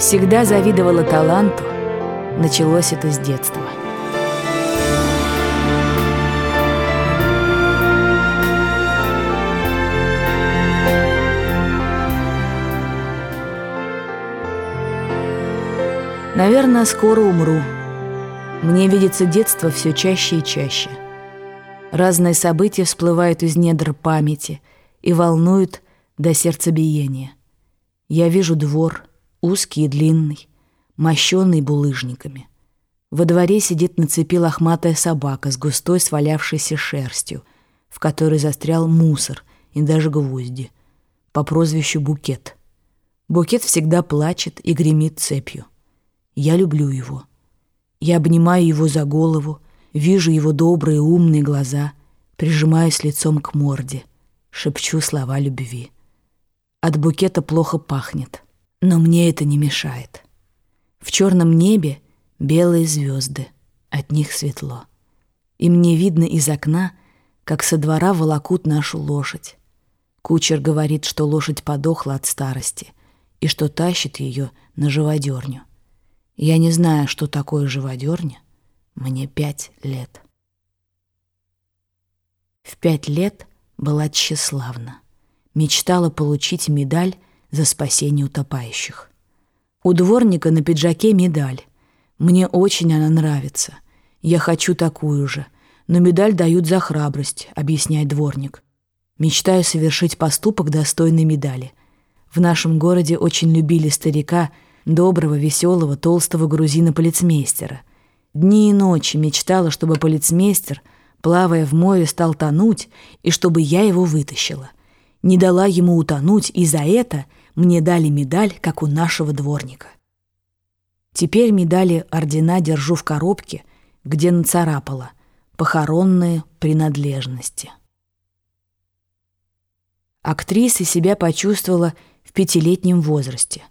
Всегда завидовала таланту. Началось это с детства. Наверное, скоро умру. Мне видится детство все чаще и чаще. Разные события всплывают из недр памяти и волнуют до сердцебиения. Я вижу двор, узкий и длинный, мощенный булыжниками. Во дворе сидит на цепи лохматая собака с густой свалявшейся шерстью, в которой застрял мусор и даже гвозди, по прозвищу Букет. Букет всегда плачет и гремит цепью. Я люблю его. Я обнимаю его за голову, вижу его добрые умные глаза, прижимаюсь лицом к морде, шепчу слова любви. От букета плохо пахнет, но мне это не мешает. В черном небе белые звезды, от них светло. И мне видно из окна, как со двора волокут нашу лошадь. Кучер говорит, что лошадь подохла от старости и что тащит ее на живодерню. Я не знаю, что такое живодерня. Мне пять лет. В пять лет была тщеславна. Мечтала получить медаль за спасение утопающих. У дворника на пиджаке медаль. Мне очень она нравится. Я хочу такую же. Но медаль дают за храбрость, объясняет дворник. Мечтаю совершить поступок достойной медали. В нашем городе очень любили старика — доброго, веселого, толстого грузина-полицмейстера. Дни и ночи мечтала, чтобы полицмейстер, плавая в море, стал тонуть, и чтобы я его вытащила. Не дала ему утонуть, и за это мне дали медаль, как у нашего дворника. Теперь медали ордена держу в коробке, где нацарапала «Похоронные принадлежности». Актриса себя почувствовала в пятилетнем возрасте.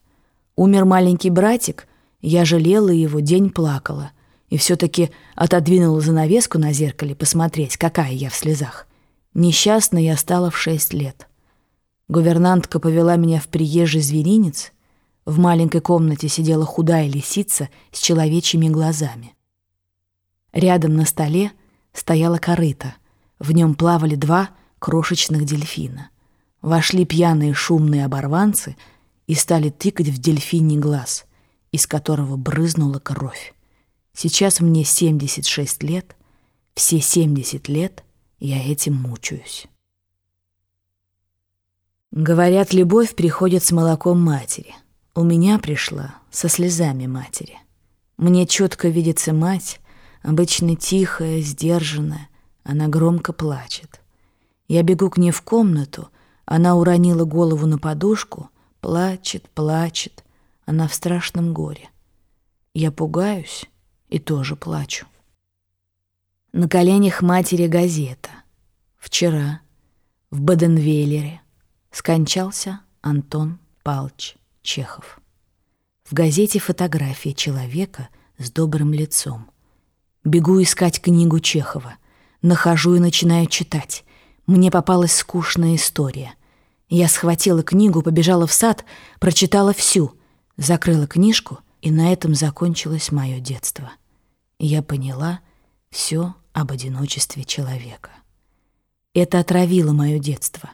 Умер маленький братик, я жалела его, день плакала. И все-таки отодвинула занавеску на зеркале посмотреть, какая я в слезах. Несчастной я стала в шесть лет. Гувернантка повела меня в приезжий зверинец. В маленькой комнате сидела худая лисица с человечьими глазами. Рядом на столе стояла корыта. В нем плавали два крошечных дельфина. Вошли пьяные шумные оборванцы — и стали тыкать в дельфиний глаз, из которого брызнула кровь. Сейчас мне 76 лет, все 70 лет я этим мучаюсь. Говорят, любовь приходит с молоком матери. У меня пришла со слезами матери. Мне четко видится мать, обычно тихая, сдержанная, она громко плачет. Я бегу к ней в комнату, она уронила голову на подушку — Плачет, плачет, она в страшном горе. Я пугаюсь и тоже плачу. На коленях матери газета. Вчера в Баденвейлере скончался Антон Палч Чехов. В газете фотография человека с добрым лицом. Бегу искать книгу Чехова. Нахожу и начинаю читать. Мне попалась скучная история. Я схватила книгу, побежала в сад, прочитала всю, закрыла книжку, и на этом закончилось мое детство. Я поняла все об одиночестве человека. Это отравило мое детство.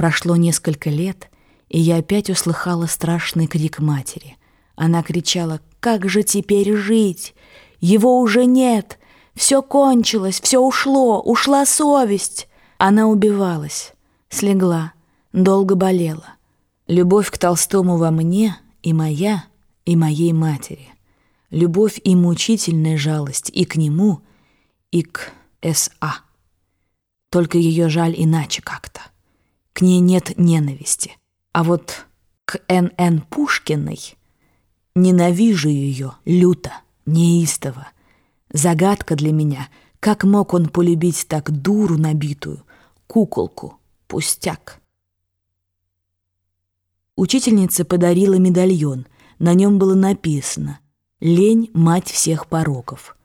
Прошло несколько лет, и я опять услыхала страшный крик матери. Она кричала «Как же теперь жить? Его уже нет! Все кончилось, все ушло, ушла совесть!» Она убивалась, слегла, долго болела. Любовь к Толстому во мне и моя, и моей матери. Любовь и мучительная жалость и к нему, и к С.А. Только ее жаль иначе как-то. К ней нет ненависти. А вот к Н.Н. Пушкиной ненавижу ее люто, неистово. Загадка для меня, как мог он полюбить так дуру набитую, куколку, пустяк. Учительница подарила медальон. На нем было написано «Лень – мать всех пороков».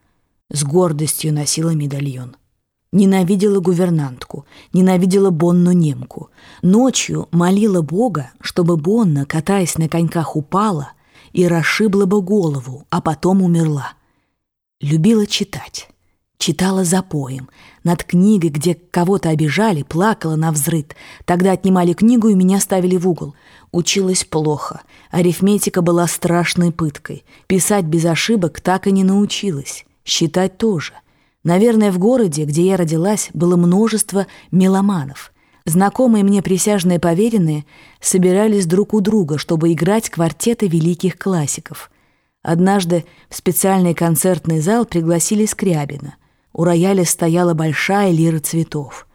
С гордостью носила медальон. Ненавидела гувернантку, ненавидела Бонну немку. Ночью молила Бога, чтобы Бонна, катаясь на коньках, упала и расшибла бы голову, а потом умерла. Любила читать. Читала запоем. Над книгой, где кого-то обижали, плакала на взрыд. Тогда отнимали книгу и меня ставили в угол. Училась плохо. Арифметика была страшной пыткой. Писать без ошибок так и не научилась. Считать тоже. Наверное, в городе, где я родилась, было множество меломанов. Знакомые мне присяжные поверенные собирались друг у друга, чтобы играть квартеты великих классиков. Однажды в специальный концертный зал пригласили Скрябина — у рояля стояла большая лира цветов.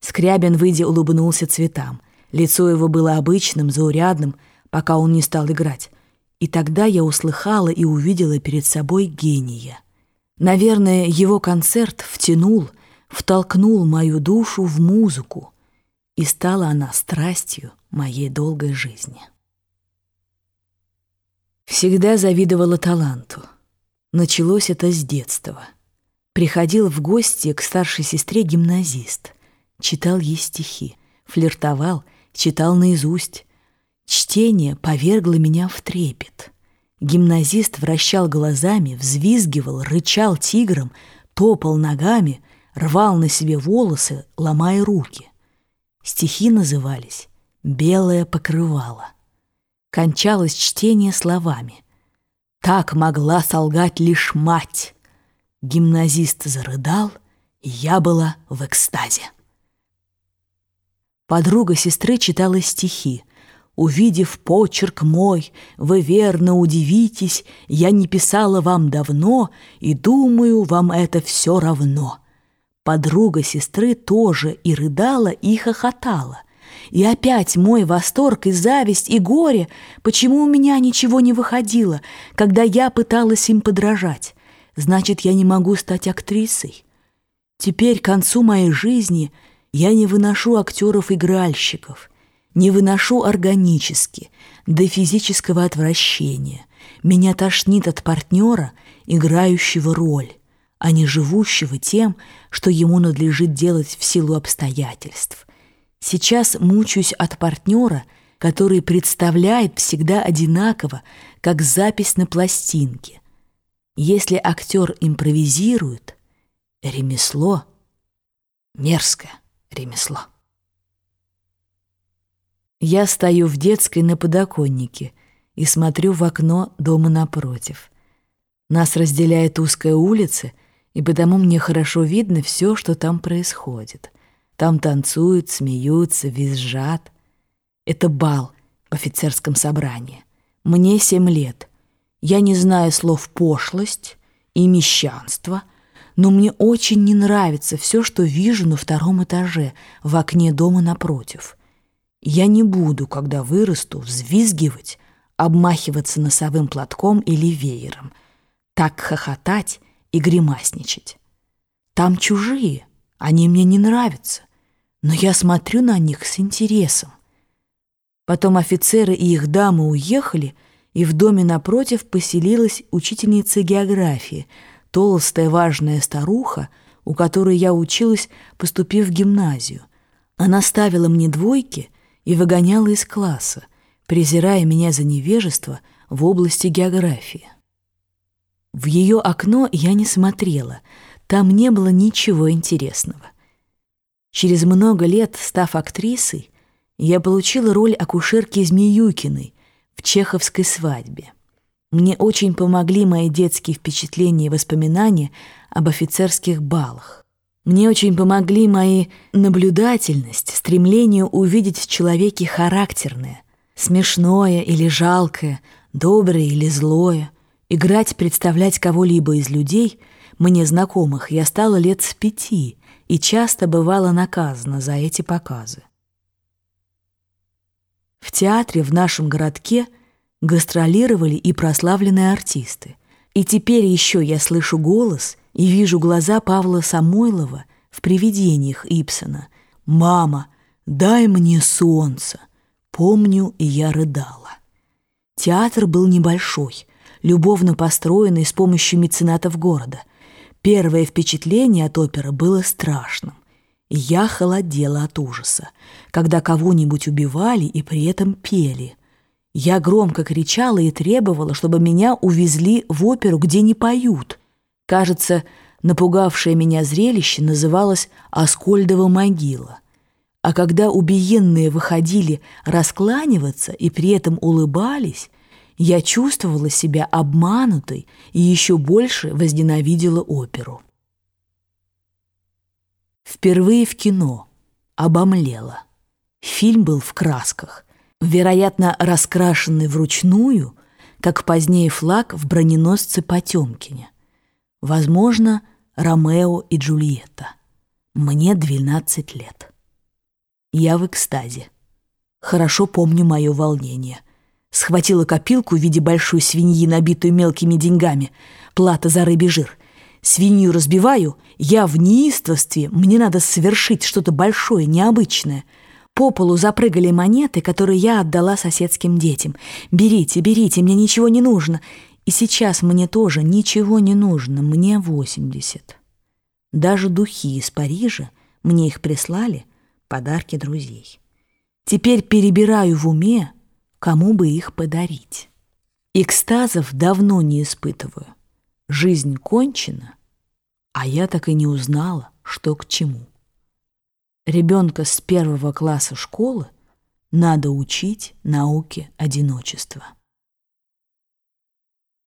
Скрябин, выйдя, улыбнулся цветам. Лицо его было обычным, заурядным, пока он не стал играть. И тогда я услыхала и увидела перед собой гения. Наверное, его концерт втянул, втолкнул мою душу в музыку, и стала она страстью моей долгой жизни. Всегда завидовала таланту. Началось это с детства — Приходил в гости к старшей сестре гимназист. Читал ей стихи, флиртовал, читал наизусть. Чтение повергло меня в трепет. Гимназист вращал глазами, взвизгивал, рычал тигром, топал ногами, рвал на себе волосы, ломая руки. Стихи назывались «Белое покрывало». Кончалось чтение словами «Так могла солгать лишь мать». Гимназист зарыдал, и я была в экстазе. Подруга сестры читала стихи. «Увидев почерк мой, вы верно удивитесь, я не писала вам давно, и думаю, вам это все равно». Подруга сестры тоже и рыдала, и хохотала. И опять мой восторг и зависть и горе, почему у меня ничего не выходило, когда я пыталась им подражать. Значит, я не могу стать актрисой. Теперь к концу моей жизни я не выношу актеров-игральщиков, не выношу органически, до физического отвращения. Меня тошнит от партнера, играющего роль, а не живущего тем, что ему надлежит делать в силу обстоятельств. Сейчас мучаюсь от партнера, который представляет всегда одинаково, как запись на пластинке — если актер импровизирует, ремесло — мерзкое ремесло. Я стою в детской на подоконнике и смотрю в окно дома напротив. Нас разделяет узкая улица, и потому мне хорошо видно все, что там происходит. Там танцуют, смеются, визжат. Это бал в офицерском собрании. Мне семь лет. Я не знаю слов «пошлость» и «мещанство», но мне очень не нравится все, что вижу на втором этаже, в окне дома напротив. Я не буду, когда вырасту, взвизгивать, обмахиваться носовым платком или веером, так хохотать и гримасничать. Там чужие, они мне не нравятся, но я смотрю на них с интересом. Потом офицеры и их дамы уехали — и в доме напротив поселилась учительница географии, толстая важная старуха, у которой я училась, поступив в гимназию. Она ставила мне двойки и выгоняла из класса, презирая меня за невежество в области географии. В ее окно я не смотрела, там не было ничего интересного. Через много лет, став актрисой, я получила роль акушерки Змеюкиной, в чеховской свадьбе. Мне очень помогли мои детские впечатления и воспоминания об офицерских балах. Мне очень помогли мои наблюдательность, стремление увидеть в человеке характерное, смешное или жалкое, доброе или злое. Играть, представлять кого-либо из людей, мне знакомых, я стала лет с пяти и часто бывала наказана за эти показы. В театре в нашем городке гастролировали и прославленные артисты. И теперь еще я слышу голос и вижу глаза Павла Самойлова в «Привидениях» Ипсона. «Мама, дай мне солнце!» Помню, и я рыдала. Театр был небольшой, любовно построенный с помощью меценатов города. Первое впечатление от оперы было страшным. Я холодела от ужаса, когда кого-нибудь убивали и при этом пели. Я громко кричала и требовала, чтобы меня увезли в оперу, где не поют. Кажется, напугавшее меня зрелище называлось «Аскольдова могила». А когда убиенные выходили раскланиваться и при этом улыбались, я чувствовала себя обманутой и еще больше возненавидела оперу. Впервые в кино обомлела. Фильм был в красках, вероятно, раскрашенный вручную, как позднее флаг в броненосце Потемкине. Возможно, Ромео и Джульетта. Мне 12 лет. Я в экстазе. Хорошо помню мое волнение. Схватила копилку в виде большой свиньи, набитую мелкими деньгами. Плата за рыбий жир. Свинью разбиваю, я в неистовстве, мне надо совершить что-то большое, необычное. По полу запрыгали монеты, которые я отдала соседским детям. «Берите, берите, мне ничего не нужно». И сейчас мне тоже ничего не нужно, мне 80. Даже духи из Парижа, мне их прислали, подарки друзей. Теперь перебираю в уме, кому бы их подарить. Экстазов давно не испытываю. Жизнь кончена, а я так и не узнала, что к чему. Ребенка с первого класса школы надо учить науке одиночества.